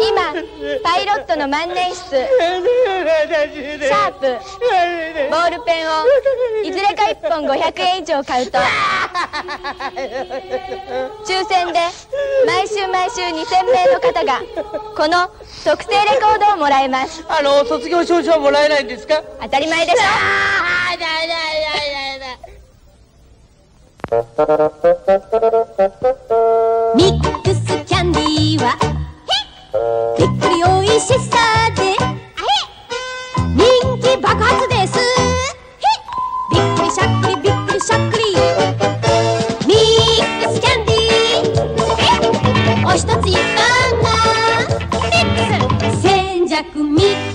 今パイロットの万年筆シャープボールペンをいずれか1本500円以上買うと抽選で毎週毎週2000名の方がこの特製レコードをもらえます。あの卒業証書はもらえないんですか？当たり前でしょミックスキャンディーはびっくりおいしさで人気爆発です。びっくりしゃっくりびっくりしゃっくり。ミックスキャンディーお一ついかがミックス。千弱ミックス。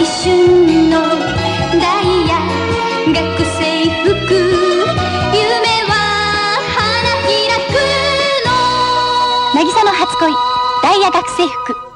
一瞬のダイヤ学生服夢は花開くの。渚の初恋ダイヤ学生服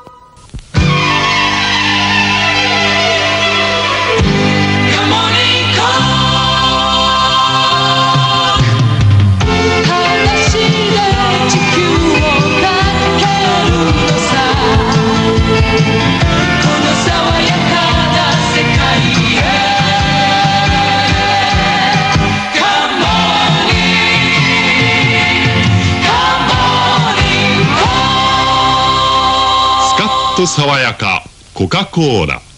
と爽やかコカ・コーラ。